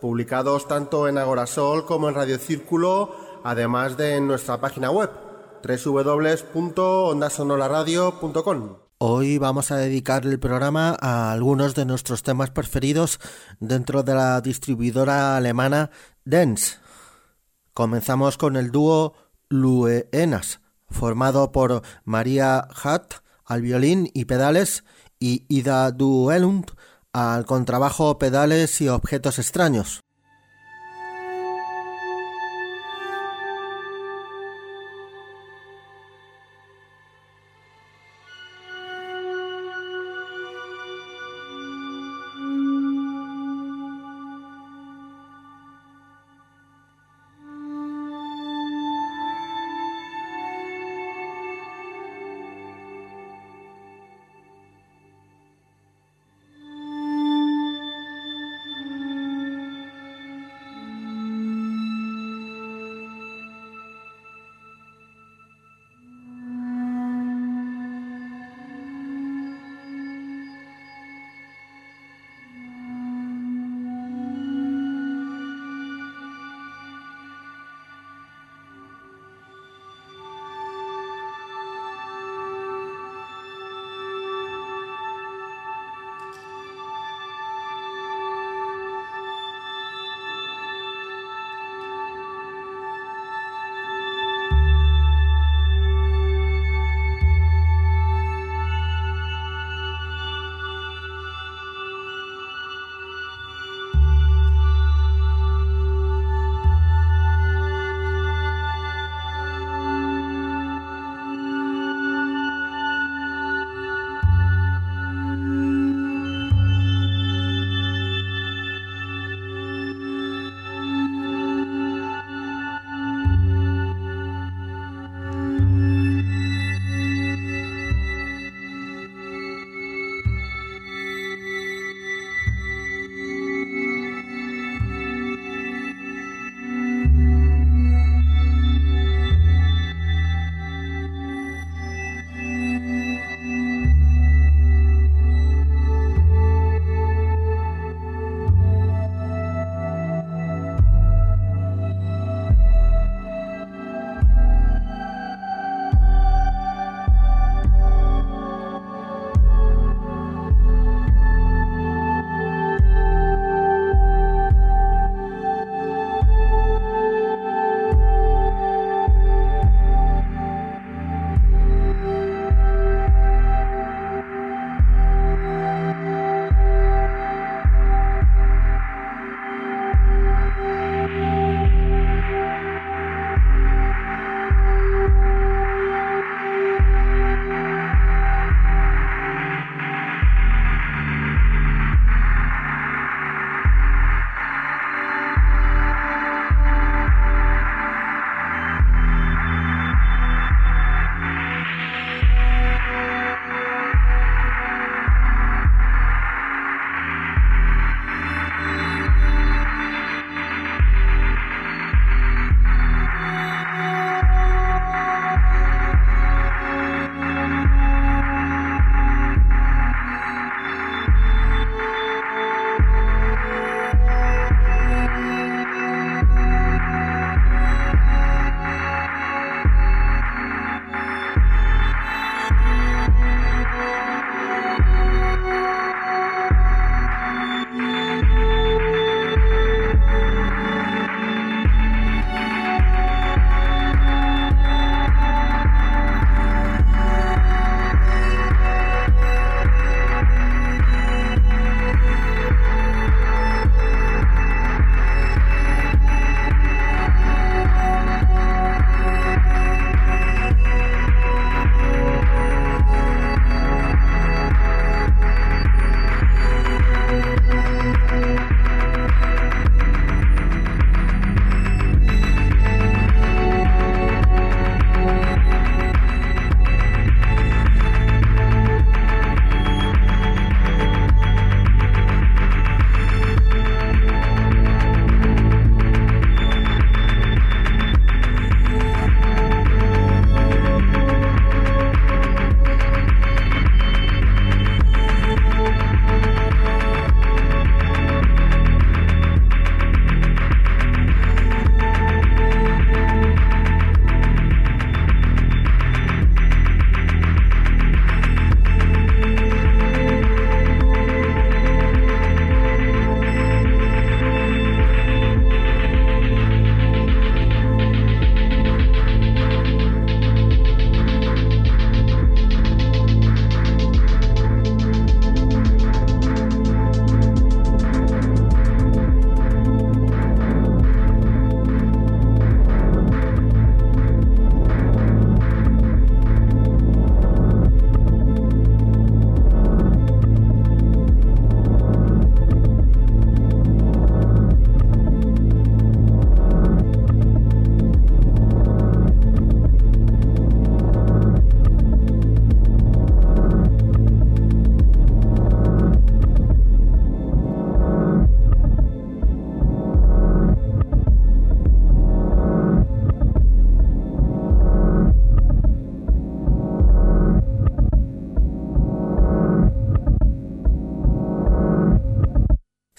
publicados tanto en Agorasol como en Radio Círculo, además de en nuestra página web www.ondasonolaradio.com. Hoy vamos a dedicar el programa a algunos de nuestros temas preferidos dentro de la distribuidora alemana Dance. Comenzamos con el dúo Luenas formado por María Hatt al violín y pedales y Ida Duelund al contrabajo, pedales y objetos extraños.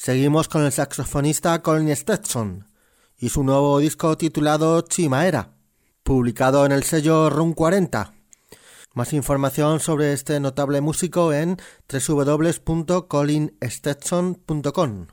Seguimos con el saxofonista Colin Stetson y su nuevo disco titulado Chimaera, publicado en el sello Run 40. Más información sobre este notable músico en www.colinstetson.com.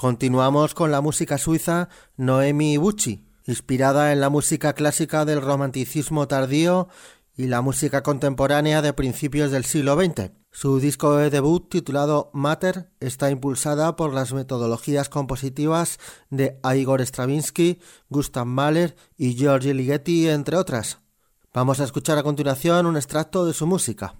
Continuamos con la música suiza Noemi Bucci, inspirada en la música clásica del romanticismo tardío y la música contemporánea de principios del siglo XX. Su disco de debut titulado Matter está impulsada por las metodologías compositivas de Igor Stravinsky, Gustav Mahler y Giorgio Ligeti, entre otras. Vamos a escuchar a continuación un extracto de su música.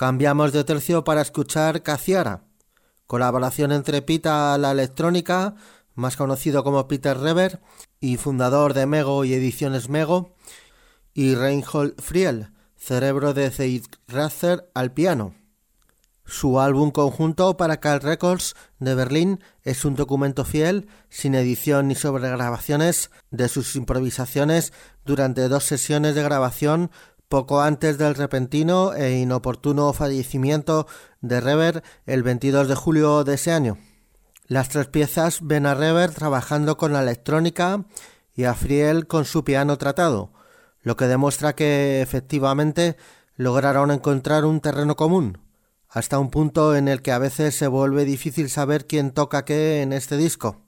Cambiamos de tercio para escuchar Caciara, colaboración entre Pita la electrónica, más conocido como Peter Rever, y fundador de Mego y Ediciones Mego, y Reinhold Friel, cerebro de Zeitrather al piano. Su álbum conjunto para Cal Records de Berlín es un documento fiel, sin edición ni sobregrabaciones, de sus improvisaciones durante dos sesiones de grabación poco antes del repentino e inoportuno fallecimiento de Rever el 22 de julio de ese año. Las tres piezas ven a Rever trabajando con la electrónica y a Friel con su piano tratado, lo que demuestra que efectivamente lograron encontrar un terreno común, hasta un punto en el que a veces se vuelve difícil saber quién toca qué en este disco.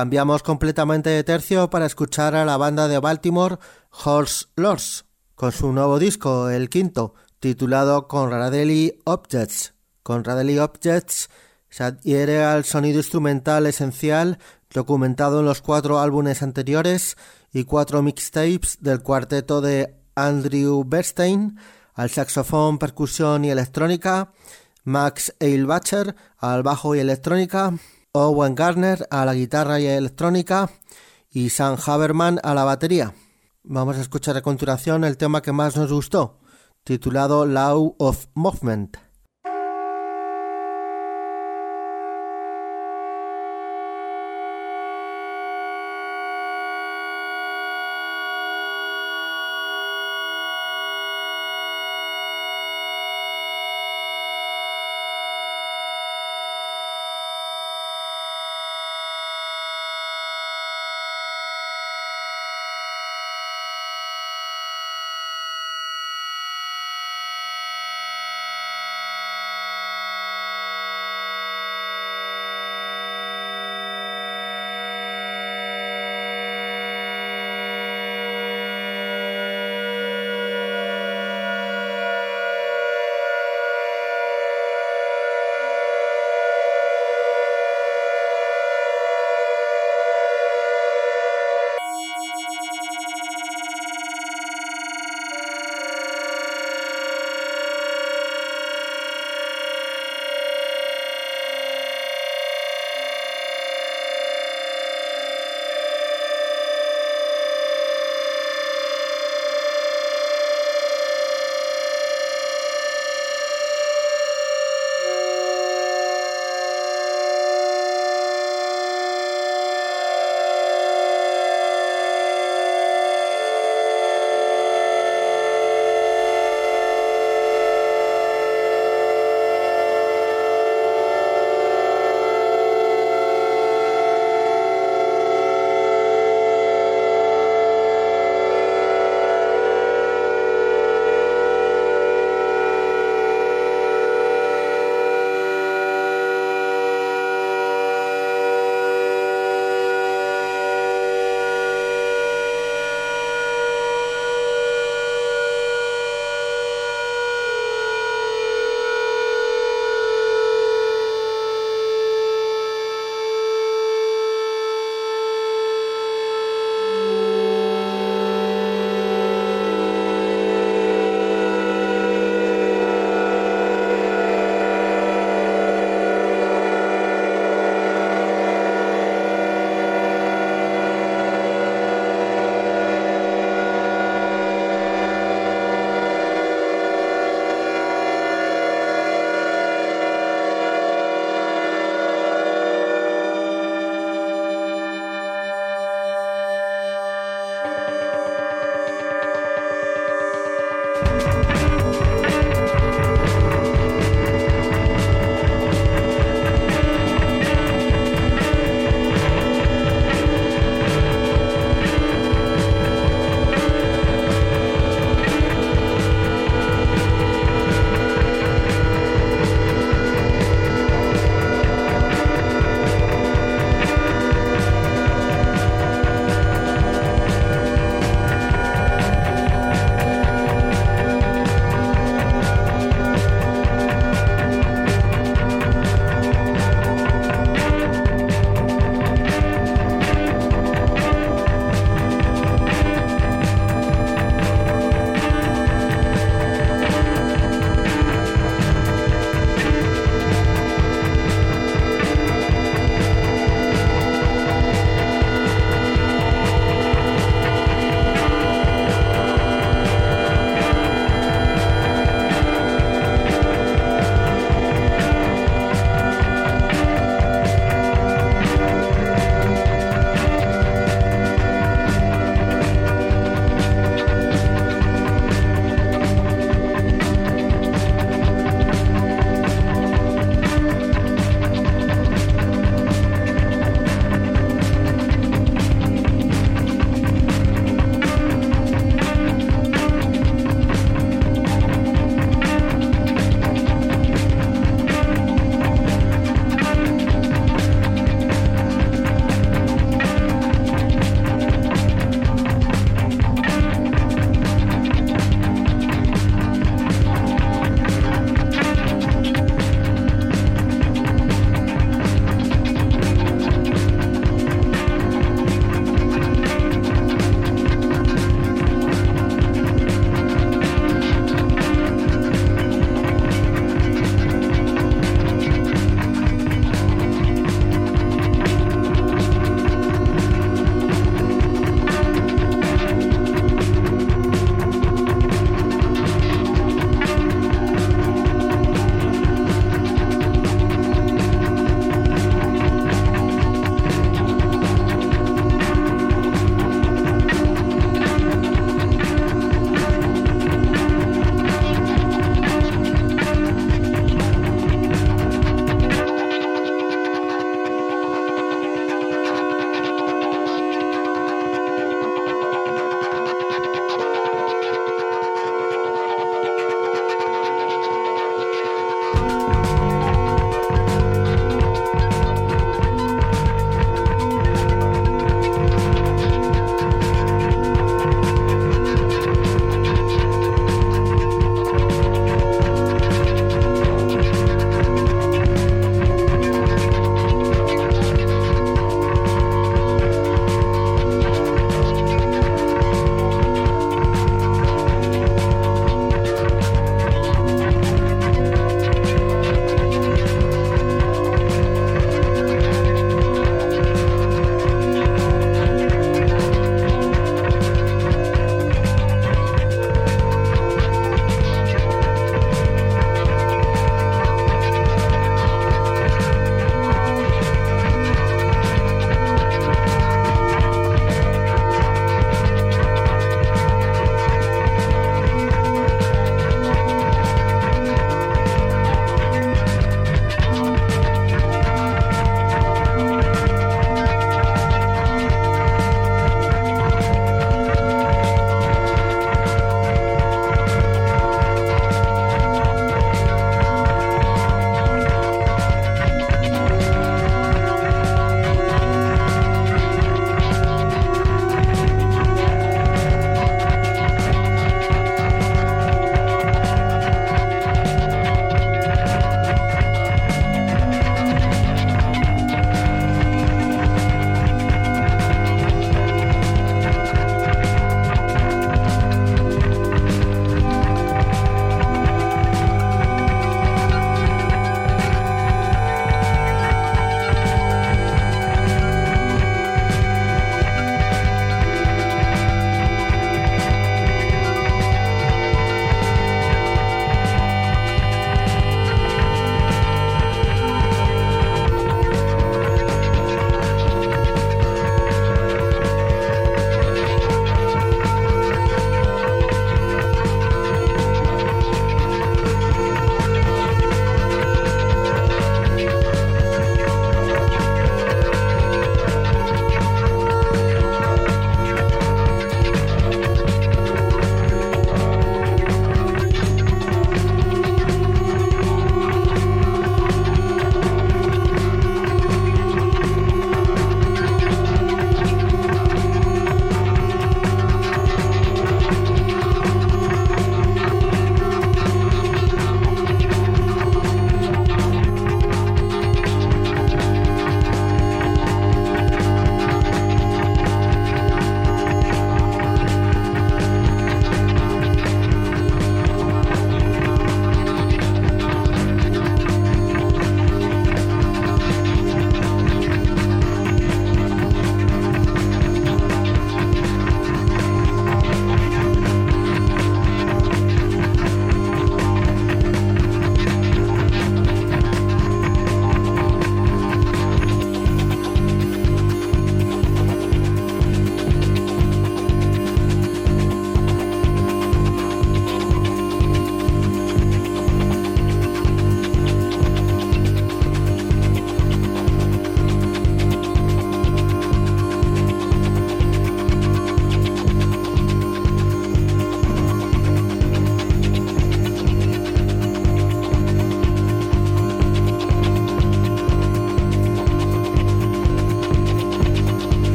Cambiamos completamente de tercio para escuchar a la banda de Baltimore Horse Lords con su nuevo disco, el quinto, titulado Conradely Objects. Conradely Objects se adhiere al sonido instrumental esencial documentado en los cuatro álbumes anteriores y cuatro mixtapes del cuarteto de Andrew Bernstein, al saxofón, percusión y electrónica, Max Eilbacher al bajo y electrónica, Owen Garner a la guitarra y electrónica y Sam Haberman a la batería. Vamos a escuchar a continuación el tema que más nos gustó, titulado Law of Movement.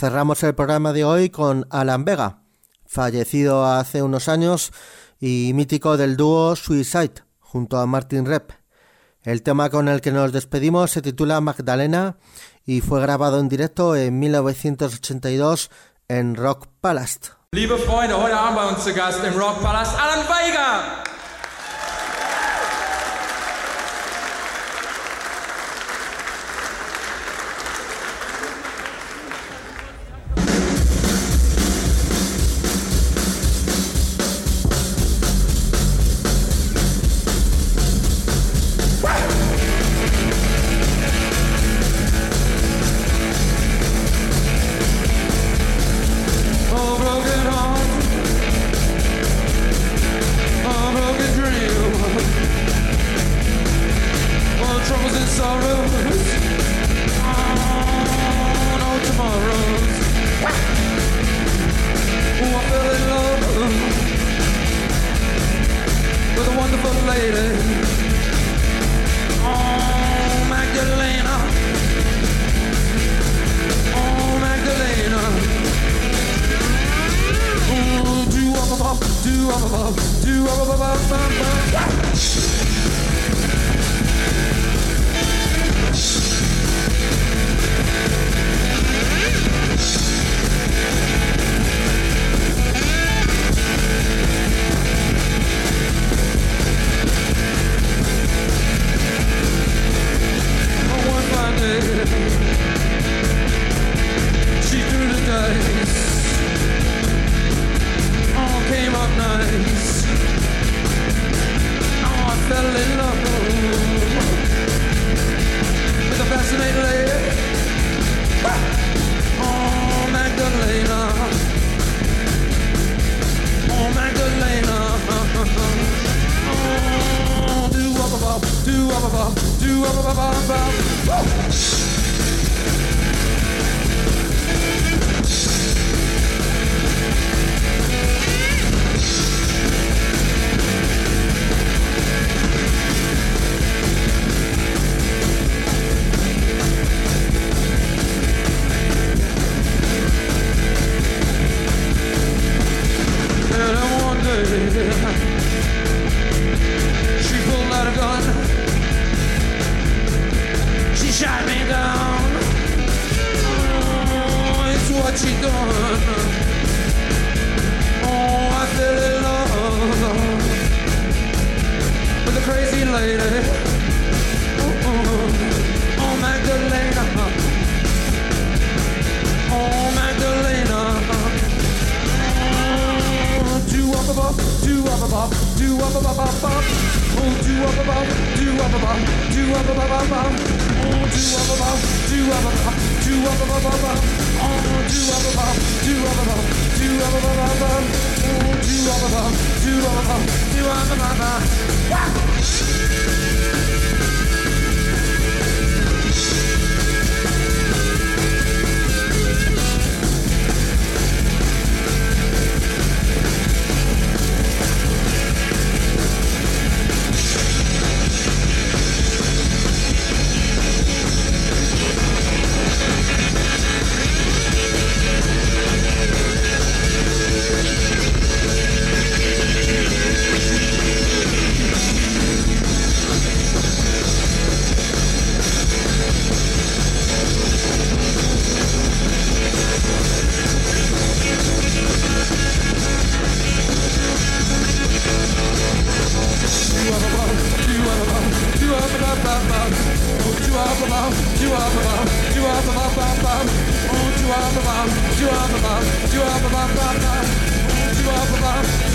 Cerramos el programa de hoy con Alan Vega, fallecido hace unos años y mítico del dúo Suicide, junto a Martin Rep. El tema con el que nos despedimos se titula Magdalena y fue grabado en directo en 1982 en Rock Palace. Liebe Freunde, Rock Palace Alan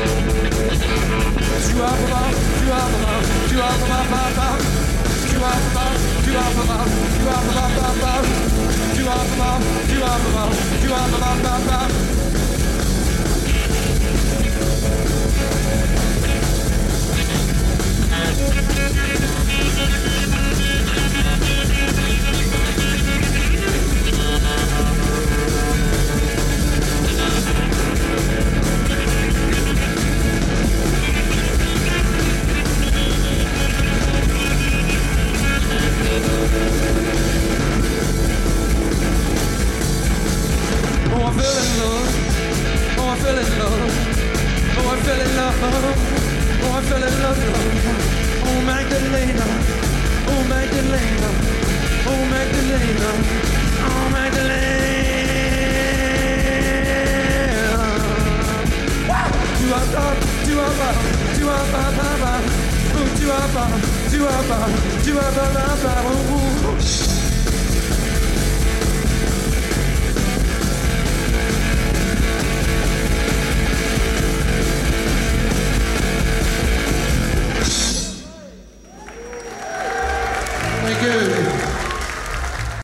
You are the bomb, you. are the bomb, you are the bomb, you are the bomb, you are the bomb, you are the bomb, fell in love. Oh, I fell in love. Oh, I fell in love. Oh, Magdalena. Oh, Magdalena. Oh, Magdalena. Oh, Magdalena. Do a ba, do a ba, do a ba ba ba. Oh, do a ba, do a ba, do a ba ba ba.